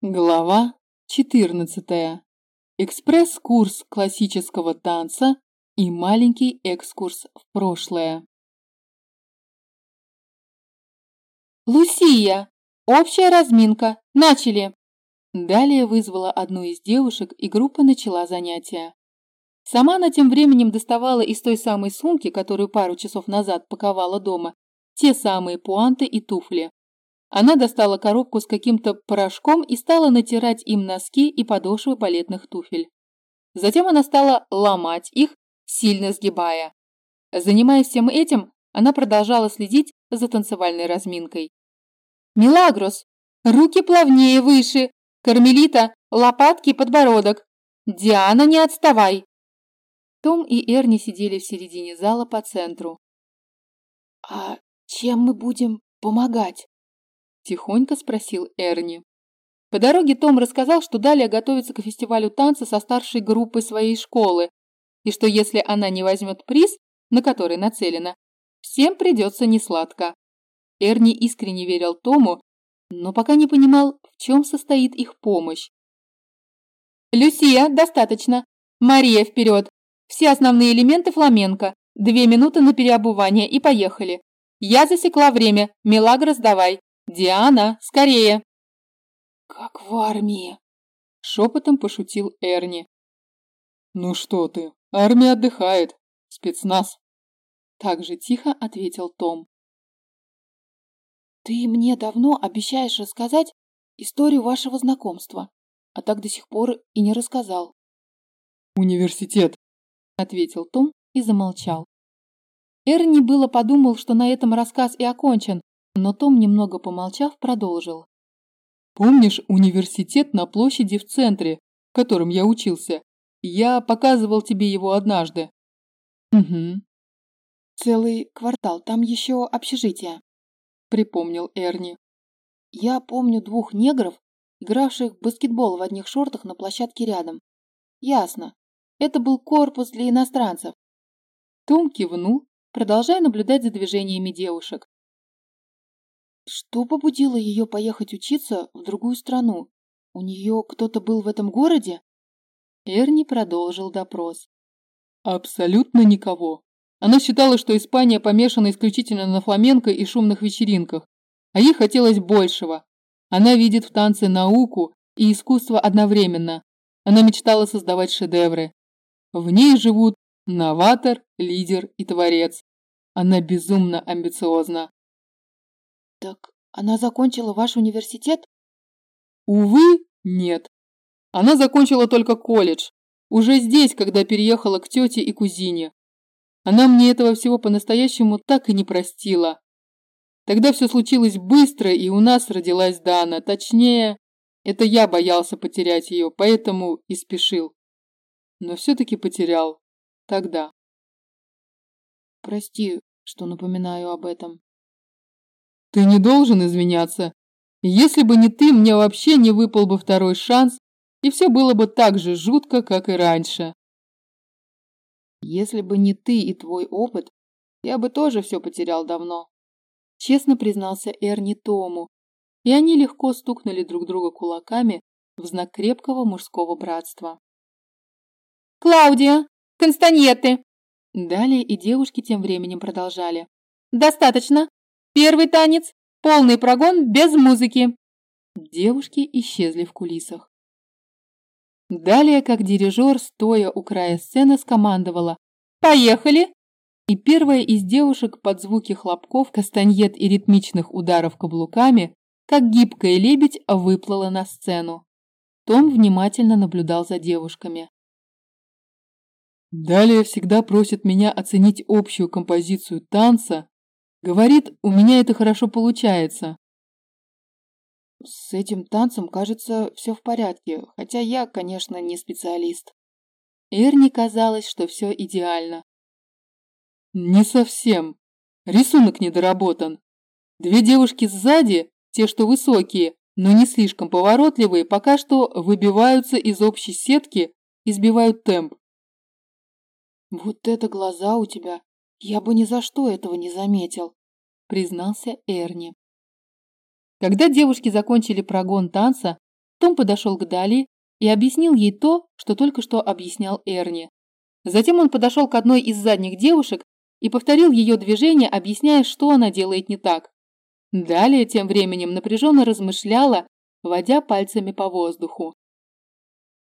Глава 14. Экспресс-курс классического танца и маленький экскурс в прошлое. «Лусия! Общая разминка! Начали!» Далее вызвала одну из девушек, и группа начала занятия. Сама она тем временем доставала из той самой сумки, которую пару часов назад паковала дома, те самые пуанты и туфли. Она достала коробку с каким-то порошком и стала натирать им носки и подошвы балетных туфель. Затем она стала ломать их, сильно сгибая. Занимаясь всем этим, она продолжала следить за танцевальной разминкой. «Милагрос! Руки плавнее, выше! Кармелита, лопатки, подбородок! Диана, не отставай!» Том и Эрни сидели в середине зала по центру. «А чем мы будем помогать?» Тихонько спросил Эрни. По дороге Том рассказал, что далее готовится к фестивалю танца со старшей группой своей школы, и что если она не возьмет приз, на который нацелена, всем придется несладко. Эрни искренне верил Тому, но пока не понимал, в чем состоит их помощь. «Люсия, достаточно. Мария, вперед. Все основные элементы фламенко. Две минуты на переобувание и поехали. Я засекла время. Мелагрос, давай. «Диана, скорее!» «Как в армии!» – шепотом пошутил Эрни. «Ну что ты, армия отдыхает, спецназ!» Так же тихо ответил Том. «Ты мне давно обещаешь рассказать историю вашего знакомства, а так до сих пор и не рассказал». «Университет», – ответил Том и замолчал. Эрни было подумал, что на этом рассказ и окончен, но Том, немного помолчав, продолжил. «Помнишь университет на площади в центре, в котором я учился? Я показывал тебе его однажды». «Угу». «Целый квартал, там еще общежитие», — припомнил Эрни. «Я помню двух негров, игравших в баскетбол в одних шортах на площадке рядом. Ясно. Это был корпус для иностранцев». Том кивнул, продолжая наблюдать за движениями девушек. Что побудило ее поехать учиться в другую страну? У нее кто-то был в этом городе? Эрни продолжил допрос. Абсолютно никого. Она считала, что Испания помешана исключительно на фламенко и шумных вечеринках, а ей хотелось большего. Она видит в танце науку и искусство одновременно. Она мечтала создавать шедевры. В ней живут новатор, лидер и творец. Она безумно амбициозна. Так она закончила ваш университет? Увы, нет. Она закончила только колледж. Уже здесь, когда переехала к тете и кузине. Она мне этого всего по-настоящему так и не простила. Тогда все случилось быстро, и у нас родилась Дана. Точнее, это я боялся потерять ее, поэтому и спешил. Но все-таки потерял. Тогда. Прости, что напоминаю об этом. Ты не должен извиняться. Если бы не ты, мне вообще не выпал бы второй шанс, и все было бы так же жутко, как и раньше. Если бы не ты и твой опыт, я бы тоже все потерял давно. Честно признался Эрни Тому, и они легко стукнули друг друга кулаками в знак крепкого мужского братства. «Клаудия! Констаньеты!» Далее и девушки тем временем продолжали. «Достаточно! Первый танец – полный прогон без музыки. Девушки исчезли в кулисах. Далее, как дирижер, стоя у края сцены, скомандовала «Поехали!» И первая из девушек под звуки хлопков, кастаньет и ритмичных ударов каблуками, как гибкая лебедь, выплыла на сцену. Том внимательно наблюдал за девушками. Далее всегда просит меня оценить общую композицию танца Говорит, у меня это хорошо получается. С этим танцем, кажется, все в порядке, хотя я, конечно, не специалист. Эрни казалось, что все идеально. Не совсем. Рисунок недоработан. Две девушки сзади, те, что высокие, но не слишком поворотливые, пока что выбиваются из общей сетки и сбивают темп. Вот это глаза у тебя. Я бы ни за что этого не заметил, признался Эрни. Когда девушки закончили прогон танца, Том подошел к Дали и объяснил ей то, что только что объяснял Эрни. Затем он подошел к одной из задних девушек и повторил ее движение, объясняя, что она делает не так. Далее тем временем напряженно размышляла, водя пальцами по воздуху.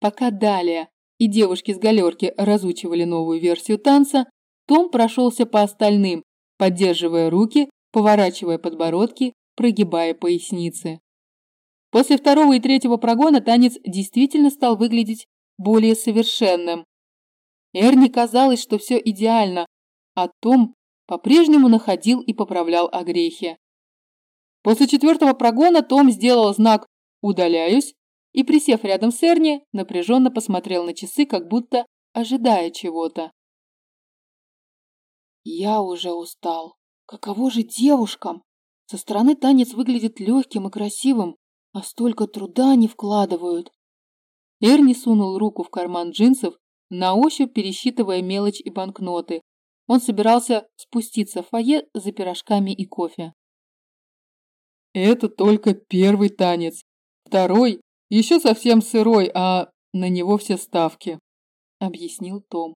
Пока Далее и девушки с галерки разучивали новую версию танца, том прошелся по остальным, поддерживая руки, поворачивая подбородки, прогибая поясницы. После второго и третьего прогона танец действительно стал выглядеть более совершенным. Эрни казалось, что все идеально, а Том по-прежнему находил и поправлял огрехи. После четвертого прогона Том сделал знак «Удаляюсь» и, присев рядом с Эрни, напряженно посмотрел на часы, как будто ожидая чего-то. Я уже устал. Каково же девушкам? Со стороны танец выглядит легким и красивым, а столько труда не вкладывают. Эрни сунул руку в карман джинсов, на ощупь пересчитывая мелочь и банкноты. Он собирался спуститься в фойе за пирожками и кофе. Это только первый танец. Второй еще совсем сырой, а на него все ставки, объяснил Том.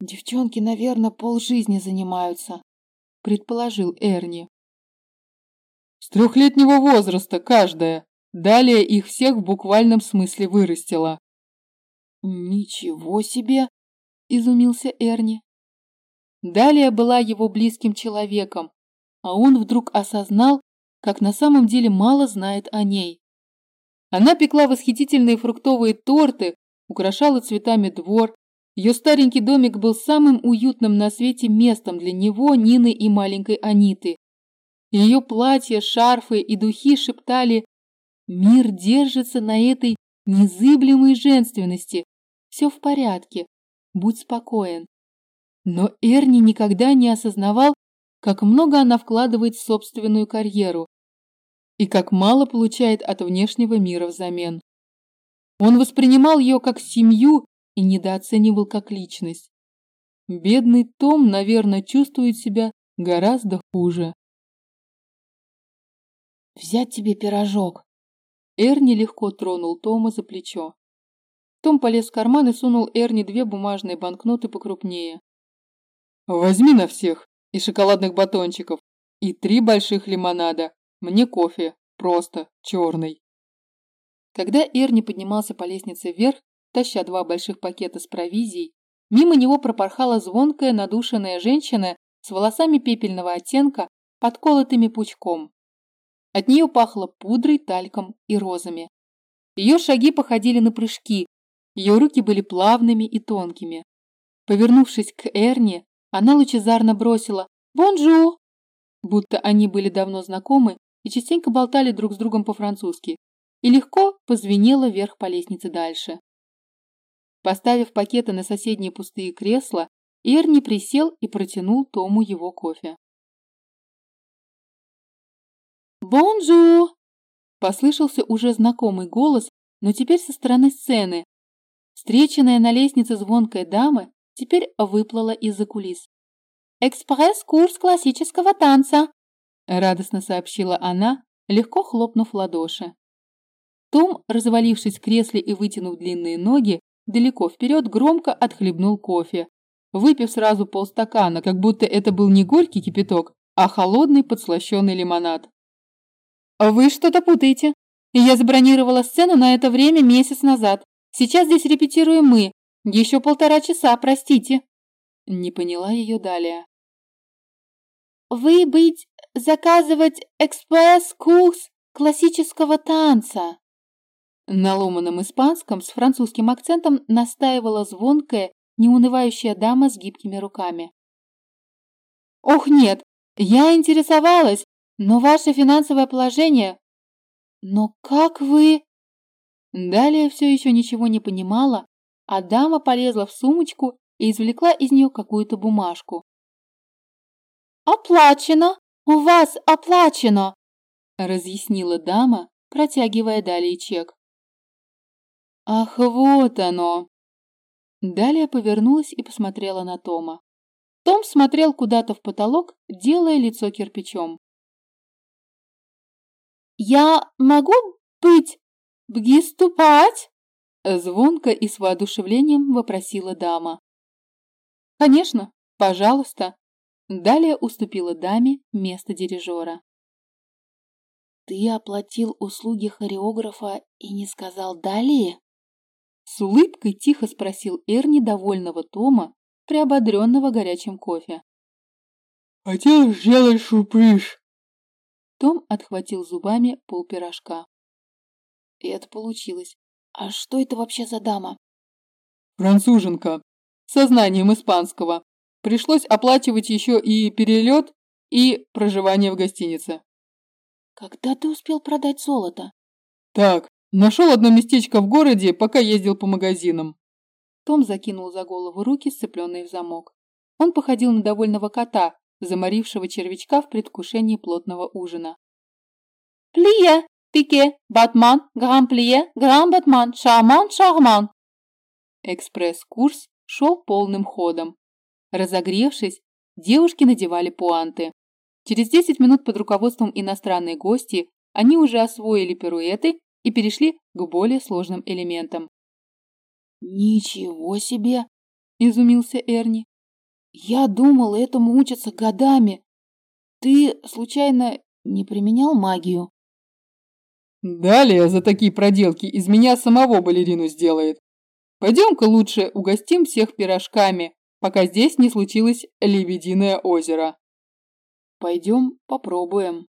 Девчонки, наверное, полжизни занимаются, предположил Эрни. С трехлетнего возраста каждая. Далее их всех в буквальном смысле вырастила. Ничего себе, изумился Эрни. Далее была его близким человеком, а он вдруг осознал, как на самом деле мало знает о ней. Она пекла восхитительные фруктовые торты, украшала цветами двор, ее старенький домик был самым уютным на свете местом для него, Нины и маленькой Аниты. Ее платья, шарфы и духи шептали «Мир держится на этой незыблемой женственности. Все в порядке. Будь спокоен». Но Эрни никогда не осознавал, как много она вкладывает в собственную карьеру и как мало получает от внешнего мира взамен. Он воспринимал ее как семью и недооценивал как личность. Бедный Том, наверное, чувствует себя гораздо хуже. «Взять тебе пирожок?» Эрни легко тронул Тома за плечо. Том полез в карман и сунул Эрни две бумажные банкноты покрупнее. «Возьми на всех и шоколадных батончиков, и три больших лимонада. Мне кофе, просто, черный». Когда Эрни поднимался по лестнице вверх, таща два больших пакета с провизией, мимо него пропорхала звонкая надушенная женщина с волосами пепельного оттенка, подколотыми пучком. От нее пахло пудрой, тальком и розами. Ее шаги походили на прыжки, ее руки были плавными и тонкими. Повернувшись к Эрни, она лучезарно бросила «Бонжу!», будто они были давно знакомы и частенько болтали друг с другом по-французски, и легко позвенела вверх по лестнице дальше. Поставив пакеты на соседние пустые кресла, Эрни присел и протянул Тому его кофе. «Bonjour!» Послышался уже знакомый голос, но теперь со стороны сцены. Встреченная на лестнице звонкая дама теперь выплыла из-за кулис. «Экспресс-курс классического танца!» Радостно сообщила она, легко хлопнув в ладоши. Том, развалившись в кресле и вытянув длинные ноги, далеко вперед громко отхлебнул кофе, выпив сразу полстакана, как будто это был не горький кипяток, а холодный подслащенный лимонад. «Вы что-то путаете. Я забронировала сцену на это время месяц назад. Сейчас здесь репетируем мы. Еще полтора часа, простите». Не поняла ее далее. «Вы быть заказывать экспресс-курс классического танца», на ломаном испанском с французским акцентом настаивала звонкая, неунывающая дама с гибкими руками. «Ох, нет, я интересовалась, но ваше финансовое положение...» «Но как вы...» Далее все еще ничего не понимала, а дама полезла в сумочку и извлекла из нее какую-то бумажку. «Оплачено! У вас оплачено!» разъяснила дама, протягивая далее чек. Ах, вот оно! Далее повернулась и посмотрела на Тома. Том смотрел куда-то в потолок, делая лицо кирпичом. «Я могу быть бги ступать?» Звонко и с воодушевлением вопросила дама. «Конечно, пожалуйста», Далее уступила даме место дирижера. «Ты оплатил услуги хореографа и не сказал далее?» С улыбкой тихо спросил Эрни довольного Тома, приободренного горячим кофе. «Хотел сделать сюрприз!» Том отхватил зубами полпирожка. И это получилось. А что это вообще за дама? Француженка. Со знанием испанского. Пришлось оплачивать еще и перелет, и проживание в гостинице. Когда ты успел продать золото? Так, нашел одно местечко в городе, пока ездил по магазинам. Том закинул за голову руки, сцепленные в замок. Он походил на довольного кота, заморившего червячка в предвкушении плотного ужина. «Плие, пике, батман, гран-плие, гран-батман, шарман, шарман!» Экспресс-курс шел полным ходом. Разогревшись, девушки надевали пуанты. Через 10 минут под руководством иностранной гости они уже освоили пируэты и перешли к более сложным элементам. «Ничего себе!» – изумился Эрни. «Я думал, этому учатся годами. Ты, случайно, не применял магию?» «Далее за такие проделки из меня самого балерину сделает. Пойдем-ка лучше угостим всех пирожками, пока здесь не случилось лебединое озеро. Пойдем попробуем.